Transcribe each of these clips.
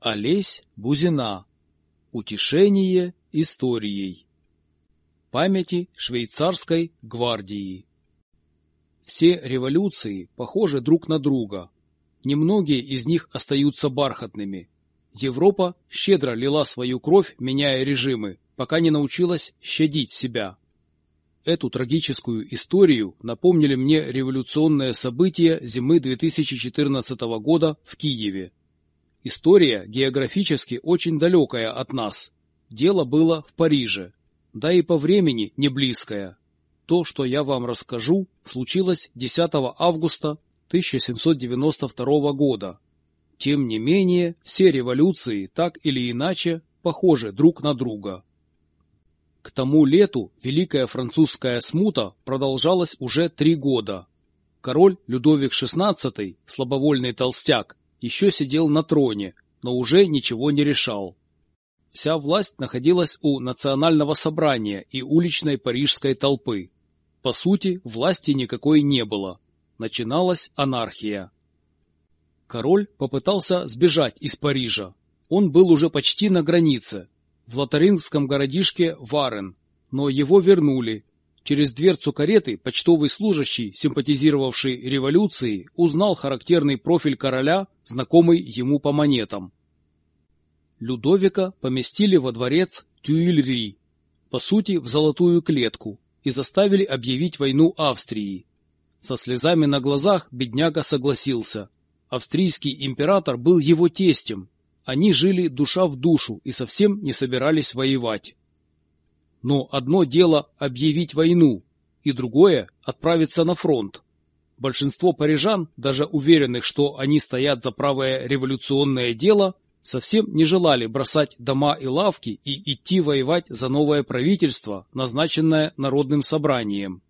Олесь Бузина. Утешение историей. Памяти швейцарской гвардии. Все революции похожи друг на друга. Немногие из них остаются бархатными. Европа щедро лила свою кровь, меняя режимы, пока не научилась щадить себя. Эту трагическую историю напомнили мне революционные события зимы 2014 года в Киеве. История географически очень далекая от нас. Дело было в Париже. Да и по времени не близкое. То, что я вам расскажу, случилось 10 августа 1792 года. Тем не менее, все революции так или иначе похожи друг на друга. К тому лету Великая Французская смута продолжалась уже три года. Король Людовик XVI, слабовольный толстяк, еще сидел на троне, но уже ничего не решал. Вся власть находилась у национального собрания и уличной парижской толпы. По сути, власти никакой не было. Начиналась анархия. Король попытался сбежать из Парижа. Он был уже почти на границе, в лотарингском городишке Варен, но его вернули, Через дверцу кареты почтовый служащий, симпатизировавший революции, узнал характерный профиль короля, знакомый ему по монетам. Людовика поместили во дворец Тюильри, по сути в золотую клетку, и заставили объявить войну Австрии. Со слезами на глазах бедняга согласился. Австрийский император был его тестем. Они жили душа в душу и совсем не собирались воевать. Но одно дело объявить войну, и другое – отправиться на фронт. Большинство парижан, даже уверенных, что они стоят за правое революционное дело, совсем не желали бросать дома и лавки и идти воевать за новое правительство, назначенное народным собранием.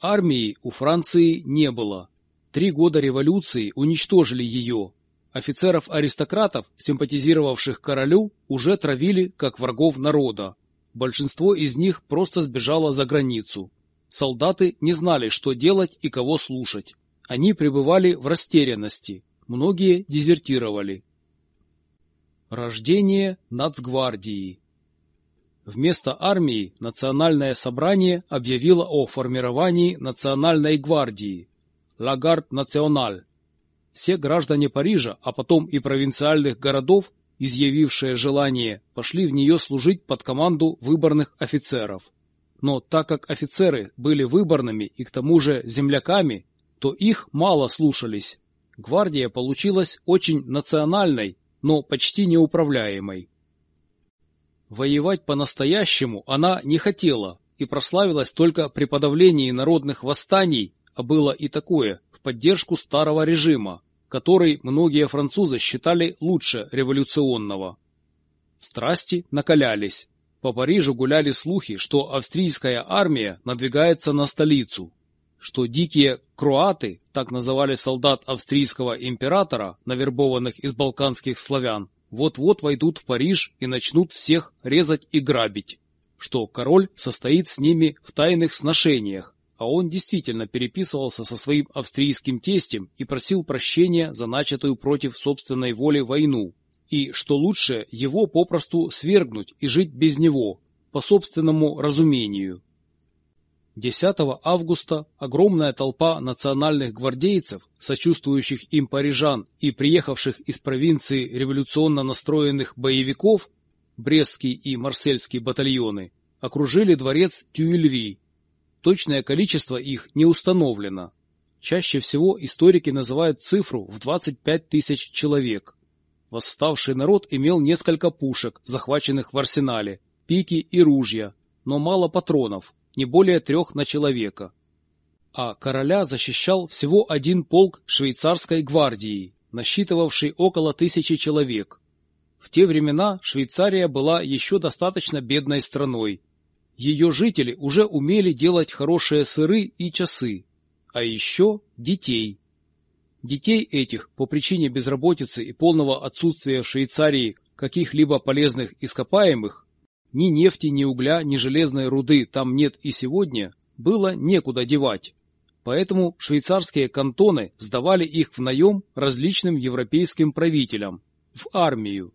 Армии у Франции не было. Три года революции уничтожили ее. Офицеров-аристократов, симпатизировавших королю, уже травили как врагов народа. Большинство из них просто сбежало за границу. Солдаты не знали, что делать и кого слушать. Они пребывали в растерянности. Многие дезертировали. Рождение Нацгвардии Вместо армии Национальное собрание объявило о формировании Национальной гвардии Лагард Националь. Все граждане Парижа, а потом и провинциальных городов изъявившие желание, пошли в нее служить под команду выборных офицеров. Но так как офицеры были выборными и к тому же земляками, то их мало слушались. Гвардия получилась очень национальной, но почти неуправляемой. Воевать по-настоящему она не хотела и прославилась только при подавлении народных восстаний, а было и такое, в поддержку старого режима, который многие французы считали лучше революционного. Страсти накалялись. По Парижу гуляли слухи, что австрийская армия надвигается на столицу, что дикие круаты, так называли солдат австрийского императора, навербованных из балканских славян, вот-вот войдут в Париж и начнут всех резать и грабить, что король состоит с ними в тайных сношениях, а он действительно переписывался со своим австрийским тестем и просил прощения за начатую против собственной воли войну, и что лучше его попросту свергнуть и жить без него, по собственному разумению. 10 августа огромная толпа национальных гвардейцев, сочувствующих им парижан и приехавших из провинции революционно настроенных боевиков, Брестский и Марсельский батальоны, окружили дворец Тюильри Точное количество их не установлено. Чаще всего историки называют цифру в 25 тысяч человек. Восставший народ имел несколько пушек, захваченных в арсенале, пики и ружья, но мало патронов, не более трех на человека. А короля защищал всего один полк швейцарской гвардии, насчитывавший около тысячи человек. В те времена Швейцария была еще достаточно бедной страной, ее жители уже умели делать хорошие сыры и часы, а еще детей. Детей этих по причине безработицы и полного отсутствия в Швейцарии каких-либо полезных ископаемых, ни нефти, ни угля, ни железной руды там нет и сегодня, было некуда девать. Поэтому швейцарские кантоны сдавали их в наем различным европейским правителям, в армию.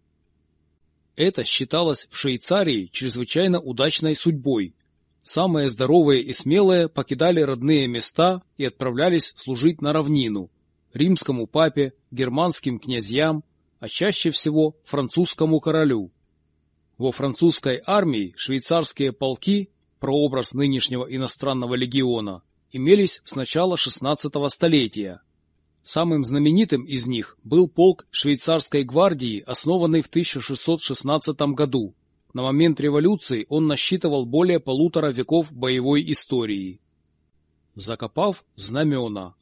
Это считалось в Швейцарии чрезвычайно удачной судьбой. Самые здоровые и смелые покидали родные места и отправлялись служить на равнину, римскому папе, германским князьям, а чаще всего французскому королю. Во французской армии швейцарские полки, прообраз нынешнего иностранного легиона, имелись с начала XVI столетия. Самым знаменитым из них был полк швейцарской гвардии, основанный в 1616 году. На момент революции он насчитывал более полутора веков боевой истории. Закопав знамена.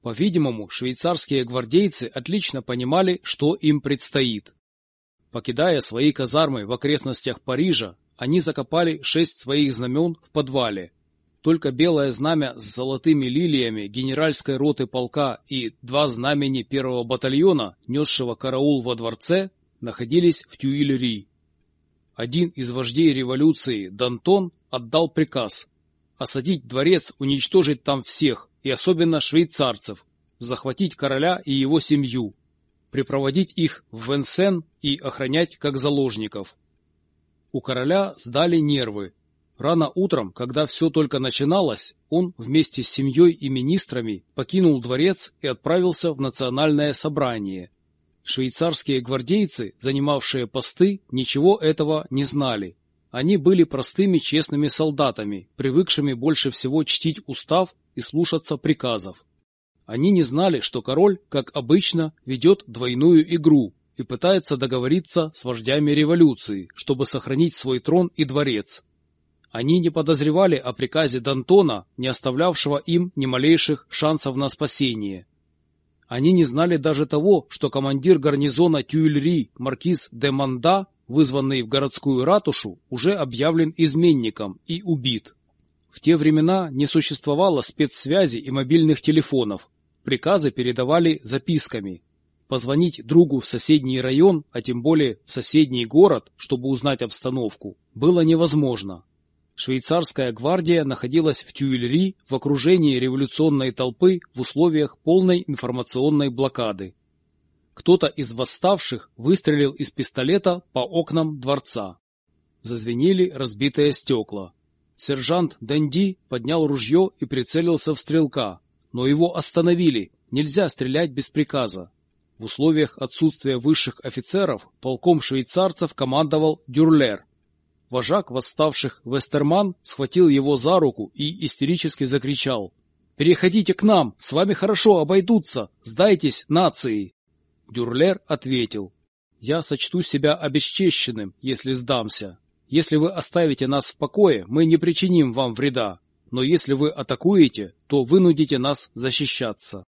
По-видимому, швейцарские гвардейцы отлично понимали, что им предстоит. Покидая свои казармы в окрестностях Парижа, они закопали шесть своих знамен в подвале, только белое знамя с золотыми лилиями генеральской роты полка и два знамени первого батальона, несшего караул во дворце, находились в Тюильри. Один из вождей революции, Дантон, отдал приказ осадить дворец, уничтожить там всех, и особенно швейцарцев, захватить короля и его семью, припроводить их в Венсен и охранять как заложников. У короля сдали нервы, Рано утром, когда все только начиналось, он вместе с семьей и министрами покинул дворец и отправился в национальное собрание. Швейцарские гвардейцы, занимавшие посты, ничего этого не знали. Они были простыми честными солдатами, привыкшими больше всего чтить устав и слушаться приказов. Они не знали, что король, как обычно, ведет двойную игру и пытается договориться с вождями революции, чтобы сохранить свой трон и дворец. Они не подозревали о приказе Д'Антона, не оставлявшего им ни малейших шансов на спасение. Они не знали даже того, что командир гарнизона Тюильри маркиз де Манда, вызванный в городскую ратушу, уже объявлен изменником и убит. В те времена не существовало спецсвязи и мобильных телефонов. Приказы передавали записками. Позвонить другу в соседний район, а тем более в соседний город, чтобы узнать обстановку, было невозможно. Швейцарская гвардия находилась в Тюильри в окружении революционной толпы в условиях полной информационной блокады. Кто-то из восставших выстрелил из пистолета по окнам дворца. Зазвенели разбитые стекла. Сержант Дэнди поднял ружье и прицелился в стрелка, но его остановили, нельзя стрелять без приказа. В условиях отсутствия высших офицеров полком швейцарцев командовал Дюрлер – Вожак восставших Вестерман схватил его за руку и истерически закричал. «Переходите к нам! С вами хорошо обойдутся! Сдайтесь нации!» Дюрлер ответил. «Я сочту себя обесчещенным, если сдамся. Если вы оставите нас в покое, мы не причиним вам вреда. Но если вы атакуете, то вынудите нас защищаться».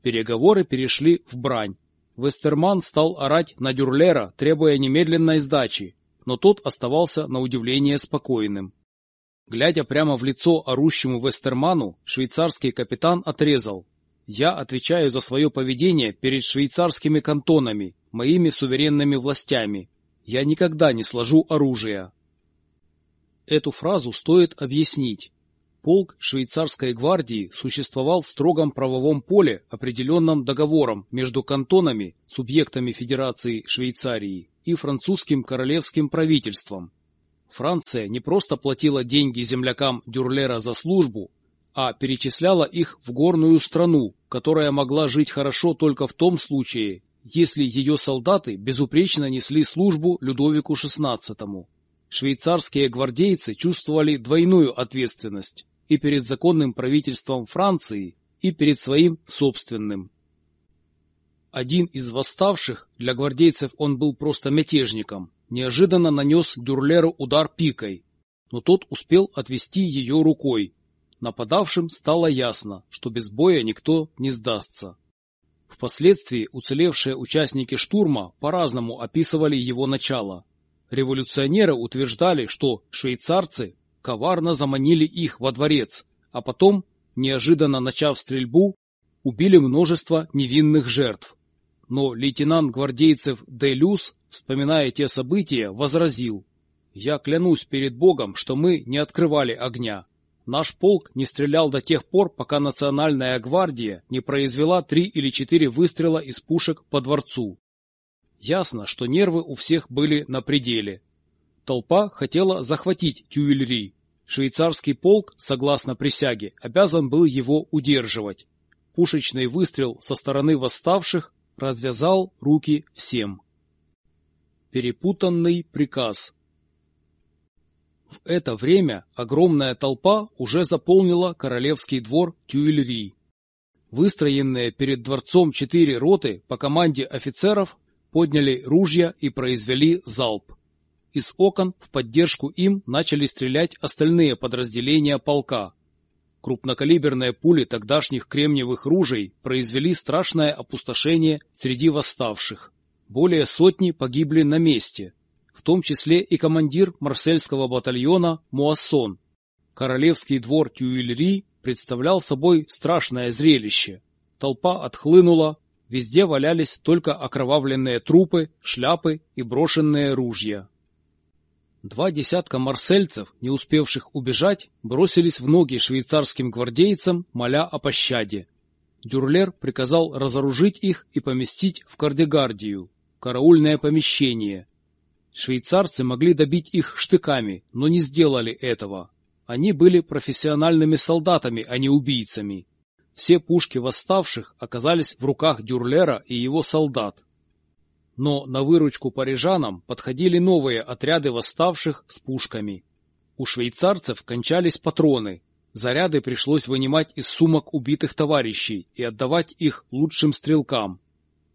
Переговоры перешли в брань. Вестерман стал орать на Дюрлера, требуя немедленной сдачи, но тот оставался на удивление спокойным. Глядя прямо в лицо орущему Вестерману, швейцарский капитан отрезал. «Я отвечаю за свое поведение перед швейцарскими кантонами, моими суверенными властями. Я никогда не сложу оружия». Эту фразу стоит объяснить. Полк швейцарской гвардии существовал в строгом правовом поле, определенном договором между кантонами, субъектами Федерации Швейцарии, и французским королевским правительством. Франция не просто платила деньги землякам Дюрлера за службу, а перечисляла их в горную страну, которая могла жить хорошо только в том случае, если ее солдаты безупречно несли службу Людовику XVI. Швейцарские гвардейцы чувствовали двойную ответственность и перед законным правительством Франции, и перед своим собственным. Один из восставших, для гвардейцев он был просто мятежником, неожиданно нанес Дюрлеру удар пикой, но тот успел отвести ее рукой. Нападавшим стало ясно, что без боя никто не сдастся. Впоследствии уцелевшие участники штурма по-разному описывали его начало. Революционеры утверждали, что швейцарцы коварно заманили их во дворец, а потом, неожиданно начав стрельбу, убили множество невинных жертв. Но лейтенант гвардейцев Де Люс, вспоминая те события, возразил. «Я клянусь перед Богом, что мы не открывали огня. Наш полк не стрелял до тех пор, пока национальная гвардия не произвела три или четыре выстрела из пушек по дворцу. Ясно, что нервы у всех были на пределе. Толпа хотела захватить Тюильри. Швейцарский полк, согласно присяге, обязан был его удерживать. Пушечный выстрел со стороны восставших развязал руки всем. Перепутанный приказ В это время огромная толпа уже заполнила королевский двор Тюильри. Выстроенные перед дворцом четыре роты по команде офицеров подняли ружья и произвели залп. Из окон в поддержку им начали стрелять остальные подразделения полка. Крупнокалиберные пули тогдашних кремниевых ружей произвели страшное опустошение среди восставших. Более сотни погибли на месте, в том числе и командир марсельского батальона Муассон. Королевский двор Тюильри представлял собой страшное зрелище. Толпа отхлынула, везде валялись только окровавленные трупы, шляпы и брошенные ружья. Два десятка марсельцев, не успевших убежать, бросились в ноги швейцарским гвардейцам, моля о пощаде. Дюрлер приказал разоружить их и поместить в кардегардию, караульное помещение. Швейцарцы могли добить их штыками, но не сделали этого. Они были профессиональными солдатами, а не убийцами. Все пушки восставших оказались в руках Дюрлера и его солдат. Но на выручку парижанам подходили новые отряды восставших с пушками. У швейцарцев кончались патроны. Заряды пришлось вынимать из сумок убитых товарищей и отдавать их лучшим стрелкам.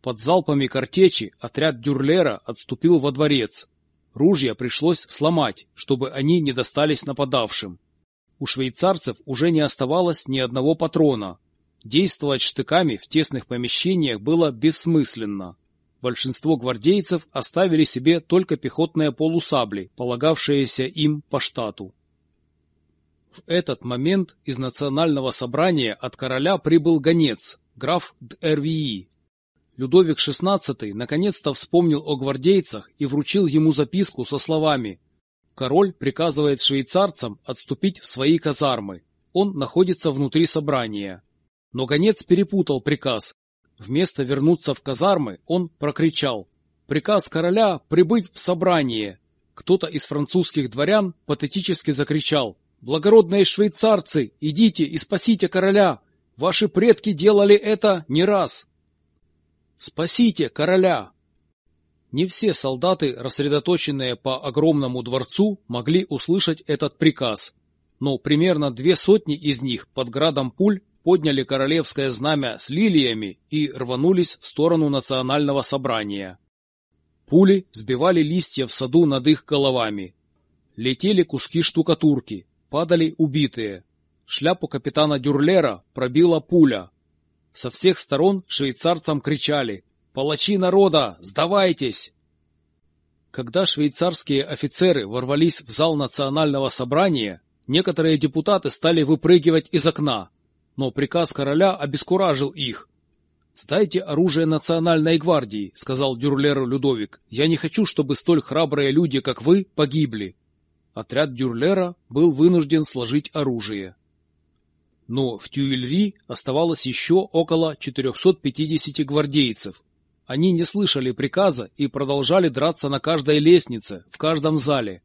Под залпами картечи отряд Дюрлера отступил во дворец. Ружья пришлось сломать, чтобы они не достались нападавшим. У швейцарцев уже не оставалось ни одного патрона. Действовать штыками в тесных помещениях было бессмысленно. Большинство гвардейцев оставили себе только пехотные полусабли, полагавшиеся им по штату. В этот момент из национального собрания от короля прибыл гонец, граф Д'Эрвии. Людовик XVI наконец-то вспомнил о гвардейцах и вручил ему записку со словами Король приказывает швейцарцам отступить в свои казармы. Он находится внутри собрания. Но гонец перепутал приказ. Вместо вернуться в казармы он прокричал «Приказ короля прибыть в собрание!» Кто-то из французских дворян патетически закричал «Благородные швейцарцы, идите и спасите короля! Ваши предки делали это не раз!» «Спасите короля!» Не все солдаты, рассредоточенные по огромному дворцу, могли услышать этот приказ, но примерно две сотни из них под градом пуль подняли королевское знамя с лилиями и рванулись в сторону национального собрания. Пули сбивали листья в саду над их головами. Летели куски штукатурки, падали убитые. Шляпу капитана Дюрлера пробила пуля. Со всех сторон швейцарцам кричали Палачи народа, сдавайтесь! Когда швейцарские офицеры ворвались в зал национального собрания, некоторые депутаты стали выпрыгивать из окна, но приказ короля обескуражил их. «Сдайте оружие национальной гвардии», — сказал Дюрлеру Людовик. «Я не хочу, чтобы столь храбрые люди, как вы, погибли». Отряд Дюрлера был вынужден сложить оружие. Но в Тюильри оставалось еще около 450 гвардейцев, они не слышали приказа и продолжали драться на каждой лестнице, в каждом зале.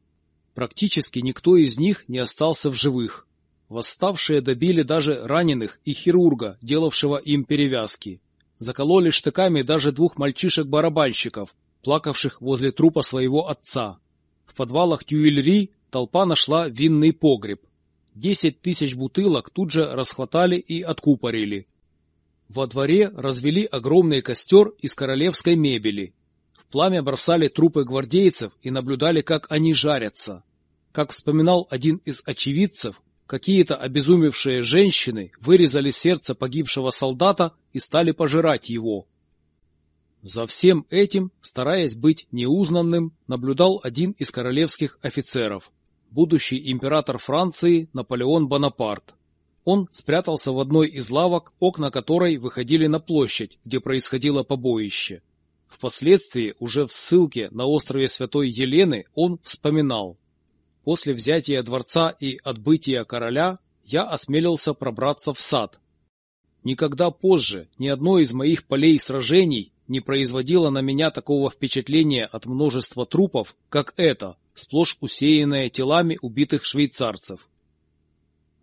Практически никто из них не остался в живых. Восставшие добили даже раненых и хирурга, делавшего им перевязки. Закололи штыками даже двух мальчишек-барабанщиков, плакавших возле трупа своего отца. В подвалах Тюильри толпа нашла винный погреб. Десять тысяч бутылок тут же расхватали и откупорили. Во дворе развели огромный костер из королевской мебели. В пламя бросали трупы гвардейцев и наблюдали, как они жарятся. Как вспоминал один из очевидцев, какие-то обезумевшие женщины вырезали сердце погибшего солдата и стали пожирать его. За всем этим, стараясь быть неузнанным, наблюдал один из королевских офицеров, будущий император Франции Наполеон Бонапарт. Он спрятался в одной из лавок, окна которой выходили на площадь, где происходило побоище. Впоследствии, уже в ссылке на острове Святой Елены, он вспоминал. После взятия дворца и отбытия короля я осмелился пробраться в сад. Никогда позже ни одно из моих полей сражений не производило на меня такого впечатления от множества трупов, как это, сплошь усеянное телами убитых швейцарцев.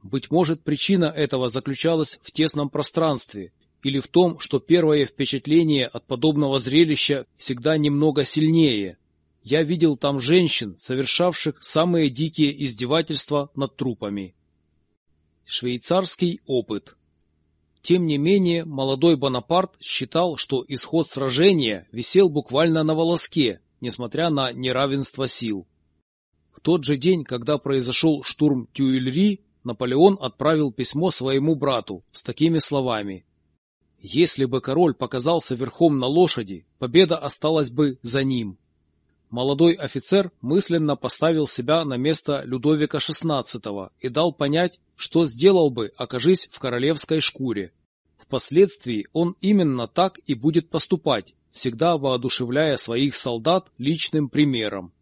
Быть может, причина этого заключалась в тесном пространстве или в том, что первое впечатление от подобного зрелища всегда немного сильнее. Я видел там женщин, совершавших самые дикие издевательства над трупами. Швейцарский опыт Тем не менее, молодой Бонапарт считал, что исход сражения висел буквально на волоске, несмотря на неравенство сил. В тот же день, когда произошел штурм Тюильри, Наполеон отправил письмо своему брату с такими словами. «Если бы король показался верхом на лошади, победа осталась бы за ним». Молодой офицер мысленно поставил себя на место Людовика XVI и дал понять, что сделал бы, окажись в королевской шкуре. Впоследствии он именно так и будет поступать, всегда воодушевляя своих солдат личным примером.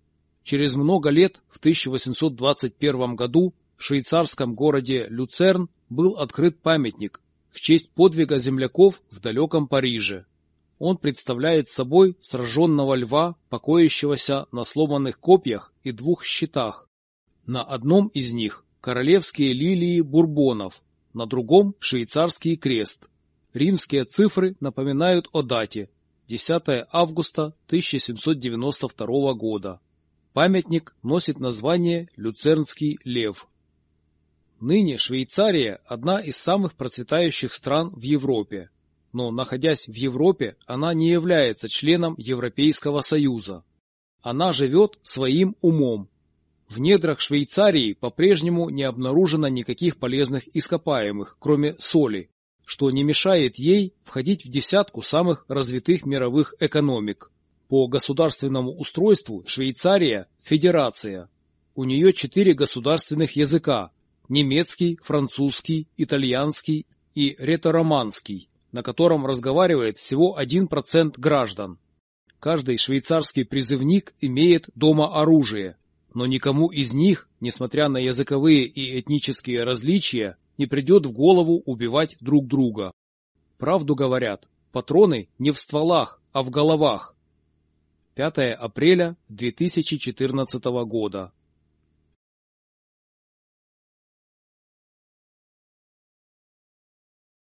Через много лет, в 1821 году, в швейцарском городе Люцерн был открыт памятник в честь подвига земляков в далеком Париже. Он представляет собой сраженного льва, покоящегося на сломанных копьях и двух щитах. На одном из них королевские лилии бурбонов, на другом швейцарский крест. Римские цифры напоминают о дате 10 августа 1792 года. Памятник носит название Люцернский лев. Ныне Швейцария – одна из самых процветающих стран в Европе. Но, находясь в Европе, она не является членом Европейского Союза. Она живет своим умом. В недрах Швейцарии по-прежнему не обнаружено никаких полезных ископаемых, кроме соли, что не мешает ей входить в десятку самых развитых мировых экономик. По государственному устройству Швейцария – федерация. У нее четыре государственных языка немецкий, французский, итальянский и ретороманский, на котором разговаривает всего 1% граждан. Каждый швейцарский призывник имеет дома оружие, но никому из них, несмотря на языковые и этнические различия, не придет в голову убивать друг друга. Правду говорят, патроны не в стволах, а в головах. 5 апреля 2014 года.